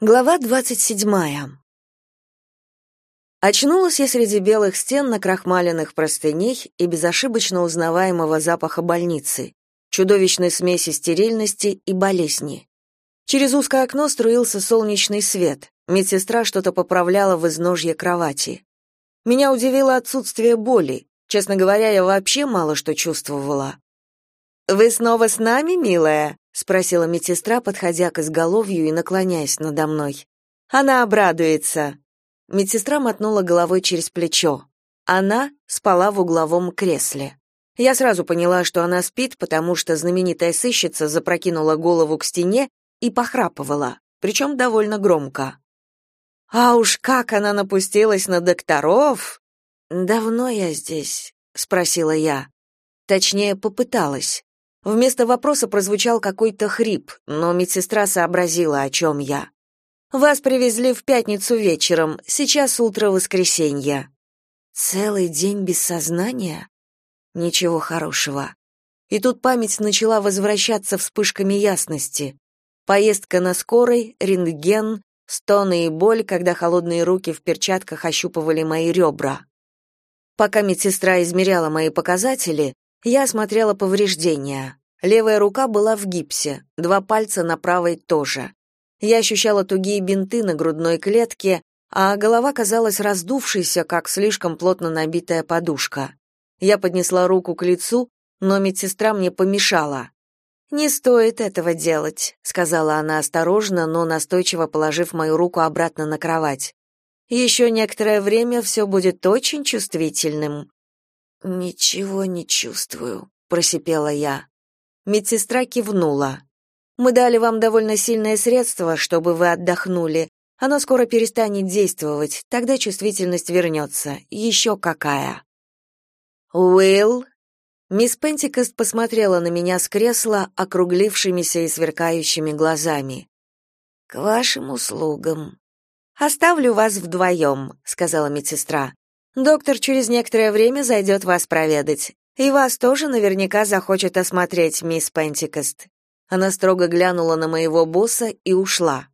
Глава двадцать седьмая. Очнулась я среди белых стен на крахмаленных простыней и безошибочно узнаваемого запаха больницы, чудовищной смеси стерильности и болезни. Через узкое окно струился солнечный свет. Медсестра что-то поправляла в изножье кровати. Меня удивило отсутствие боли. Честно говоря, я вообще мало что чувствовала. «Вы снова с нами, милая?» спросила медсестра, подходя к изголовью и наклоняясь надо мной. Она обрадуется. Медсестра мотнула головой через плечо. Она спала в угловом кресле. Я сразу поняла, что она спит, потому что знаменитая сыщица запрокинула голову к стене и похрапывала, причем довольно громко. А уж как она напустилась на докторов! Давно я здесь, спросила я. Точнее, попыталась. Вместо вопроса прозвучал какой-то хрип, но медсестра сообразила, о чем я. «Вас привезли в пятницу вечером, сейчас утро воскресенья». «Целый день без сознания?» «Ничего хорошего». И тут память начала возвращаться вспышками ясности. Поездка на скорой, рентген, стоны и боль, когда холодные руки в перчатках ощупывали мои ребра. Пока медсестра измеряла мои показатели, я осмотрела повреждения. Левая рука была в гипсе, два пальца на правой тоже. Я ощущала тугие бинты на грудной клетке, а голова казалась раздувшейся, как слишком плотно набитая подушка. Я поднесла руку к лицу, но медсестра мне помешала. «Не стоит этого делать», — сказала она осторожно, но настойчиво положив мою руку обратно на кровать. «Еще некоторое время все будет очень чувствительным». «Ничего не чувствую», — просипела я. Медсестра кивнула. Мы дали вам довольно сильное средство, чтобы вы отдохнули. Оно скоро перестанет действовать, тогда чувствительность вернется. Еще какая. Уилл Мисс Пентикост посмотрела на меня с кресла округлившимися и сверкающими глазами. «К вашим услугам». «Оставлю вас вдвоем», — сказала медсестра. «Доктор через некоторое время зайдет вас проведать. И вас тоже наверняка захочет осмотреть, мисс Пентикост. Она строго глянула на моего босса и ушла.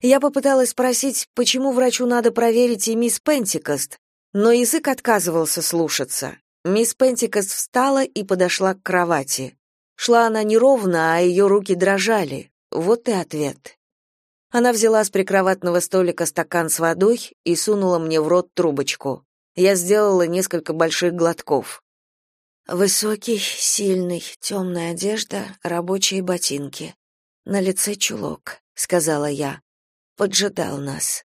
Я попыталась спросить, почему врачу надо проверить и мисс Пентикост, но язык отказывался слушаться. Мисс Пентикост встала и подошла к кровати. Шла она неровно, а ее руки дрожали. Вот и ответ. Она взяла с прикроватного столика стакан с водой и сунула мне в рот трубочку. Я сделала несколько больших глотков. Высокий, сильный, темная одежда, рабочие ботинки. На лице чулок, сказала я. Поджидал нас.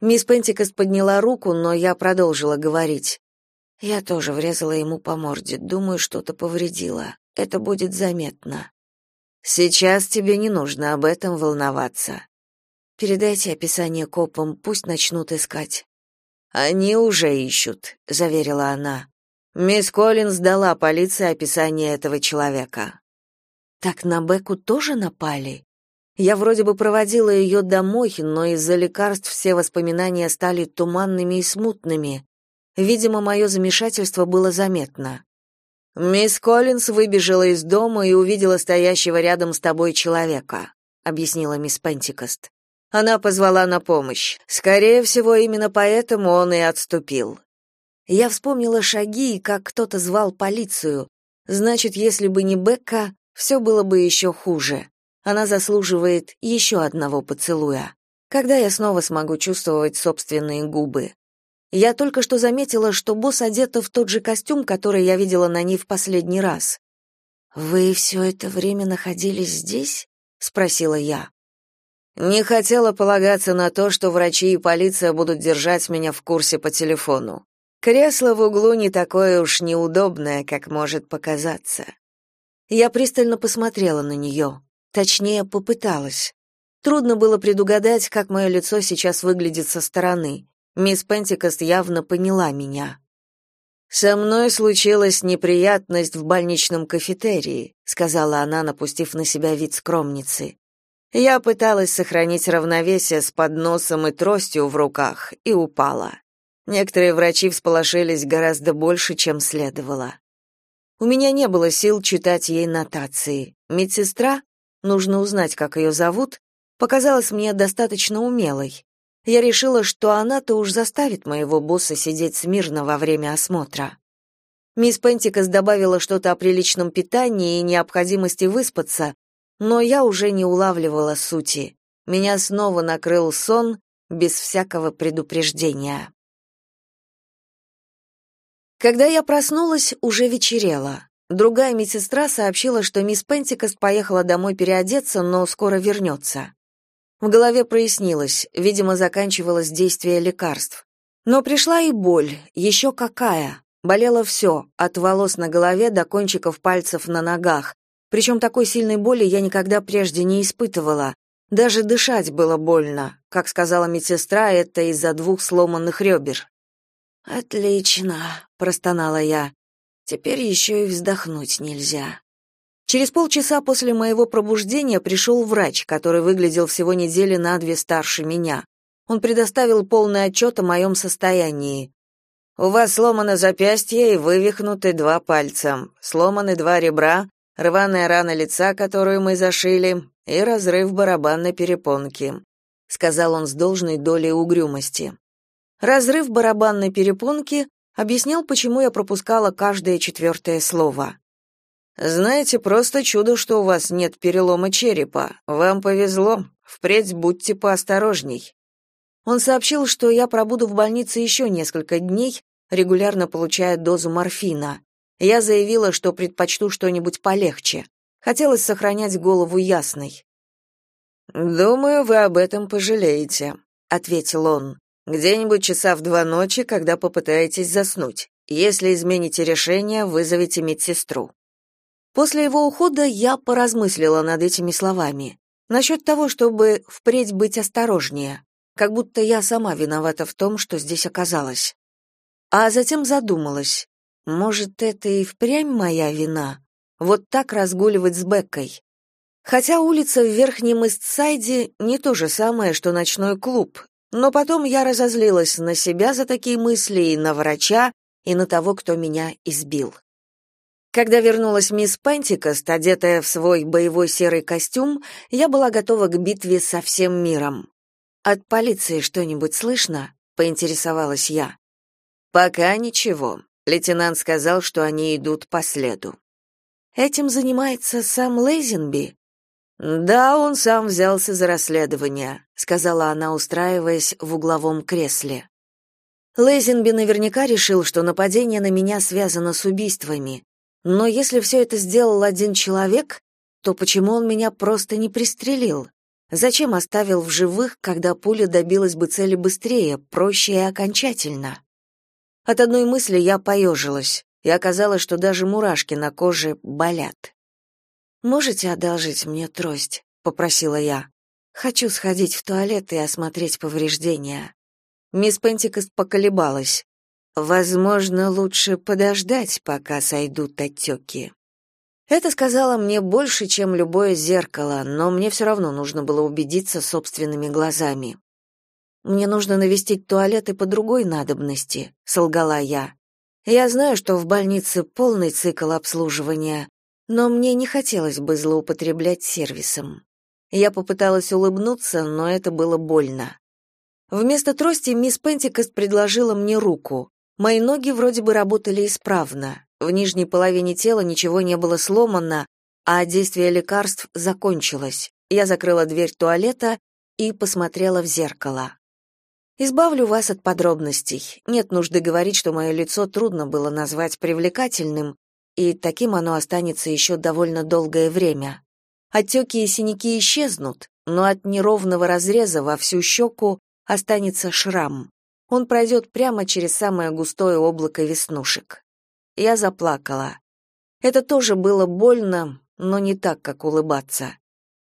Мисс Пентикост подняла руку, но я продолжила говорить. Я тоже врезала ему по морде, думаю, что-то повредила. Это будет заметно. Сейчас тебе не нужно об этом волноваться. Передайте описание копам, пусть начнут искать. Они уже ищут, заверила она. Мисс Коллинз дала полиции описание этого человека. Так на Беку тоже напали? Я вроде бы проводила ее домой, но из-за лекарств все воспоминания стали туманными и смутными. Видимо, мое замешательство было заметно. Мисс Коллинз выбежала из дома и увидела стоящего рядом с тобой человека, объяснила мисс Пентикост. Она позвала на помощь. Скорее всего, именно поэтому он и отступил. Я вспомнила шаги как кто-то звал полицию. Значит, если бы не Бекка, все было бы еще хуже. Она заслуживает еще одного поцелуя. Когда я снова смогу чувствовать собственные губы? Я только что заметила, что босс одета в тот же костюм, который я видела на ней в последний раз. «Вы все это время находились здесь?» — спросила я. Не хотела полагаться на то, что врачи и полиция будут держать меня в курсе по телефону. Кресло в углу не такое уж неудобное, как может показаться. Я пристально посмотрела на нее, точнее, попыталась. Трудно было предугадать, как мое лицо сейчас выглядит со стороны. Мисс Пентикост явно поняла меня. «Со мной случилась неприятность в больничном кафетерии», сказала она, напустив на себя вид скромницы. Я пыталась сохранить равновесие с подносом и тростью в руках и упала. Некоторые врачи всполошились гораздо больше, чем следовало. У меня не было сил читать ей нотации. Медсестра, нужно узнать, как ее зовут, показалась мне достаточно умелой. Я решила, что она-то уж заставит моего босса сидеть смирно во время осмотра. Мисс Пентикас добавила что-то о приличном питании и необходимости выспаться, но я уже не улавливала сути. Меня снова накрыл сон без всякого предупреждения. Когда я проснулась, уже вечерело. Другая медсестра сообщила, что мисс Пентикост поехала домой переодеться, но скоро вернется. В голове прояснилось, видимо, заканчивалось действие лекарств. Но пришла и боль, еще какая. Болело все, от волос на голове до кончиков пальцев на ногах. Причем такой сильной боли я никогда прежде не испытывала. Даже дышать было больно. Как сказала медсестра, это из-за двух сломанных ребер. «Отлично», — простонала я. «Теперь еще и вздохнуть нельзя». Через полчаса после моего пробуждения пришел врач, который выглядел всего недели на две старше меня. Он предоставил полный отчет о моем состоянии. «У вас сломано запястье и вывихнуты два пальца, сломаны два ребра, рваная рана лица, которую мы зашили, и разрыв барабанной перепонки», — сказал он с должной долей угрюмости. Разрыв барабанной перепонки объяснял, почему я пропускала каждое четвертое слово. Знаете, просто чудо, что у вас нет перелома черепа. Вам повезло. Впредь будьте поосторожней. Он сообщил, что я пробуду в больнице еще несколько дней, регулярно получая дозу морфина. Я заявила, что предпочту что-нибудь полегче. Хотелось сохранять голову ясной. «Думаю, вы об этом пожалеете», — ответил он. Где-нибудь часа в два ночи, когда попытаетесь заснуть. Если измените решение, вызовите медсестру. После его ухода я поразмыслила над этими словами. Насчет того, чтобы впредь быть осторожнее, как будто я сама виновата в том, что здесь оказалась. А затем задумалась, может, это и впрямь моя вина? Вот так разгуливать с Беккой. Хотя улица в Верхнем Истсайде не то же самое, что ночной клуб, но потом я разозлилась на себя за такие мысли и на врача, и на того, кто меня избил. Когда вернулась мисс Пентикост, одетая в свой боевой серый костюм, я была готова к битве со всем миром. «От полиции что-нибудь слышно?» — поинтересовалась я. «Пока ничего. Лейтенант сказал, что они идут по следу». «Этим занимается сам Лейзенби?» Да, он сам взялся за расследование, сказала она, устраиваясь в угловом кресле. Лейзенби наверняка решил, что нападение на меня связано с убийствами. Но если все это сделал один человек, то почему он меня просто не пристрелил? Зачем оставил в живых, когда пуля добилась бы цели быстрее, проще и окончательно? От одной мысли я поежилась, и оказалось, что даже мурашки на коже болят. «Можете одолжить мне трость?» — попросила я. «Хочу сходить в туалет и осмотреть повреждения». Мисс Пентикост поколебалась. «Возможно, лучше подождать, пока сойдут отеки». Это сказала мне больше, чем любое зеркало, но мне все равно нужно было убедиться собственными глазами. «Мне нужно навестить туалет и по другой надобности», — солгала я. «Я знаю, что в больнице полный цикл обслуживания, но мне не хотелось бы злоупотреблять сервисом. Я попыталась улыбнуться, но это было больно. Вместо трости мисс Пентикост предложила мне руку. Мои ноги вроде бы работали исправно. В нижней половине тела ничего не было сломано, а действие лекарств закончилось. Я закрыла дверь туалета и посмотрела в зеркало. Избавлю вас от подробностей. Нет нужды говорить, что мое лицо трудно было назвать привлекательным, и таким оно останется еще довольно долгое время. Отеки и синяки исчезнут, но от неровного разреза во всю щеку останется шрам. Он пройдет прямо через самое густое облако веснушек. Я заплакала. Это тоже было больно, но не так, как улыбаться.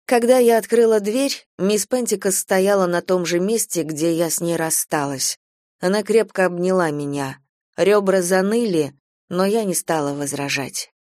Когда я открыла дверь, мисс Пентикас стояла на том же месте, где я с ней рассталась. Она крепко обняла меня. Ребра заныли, но я не стала возражать.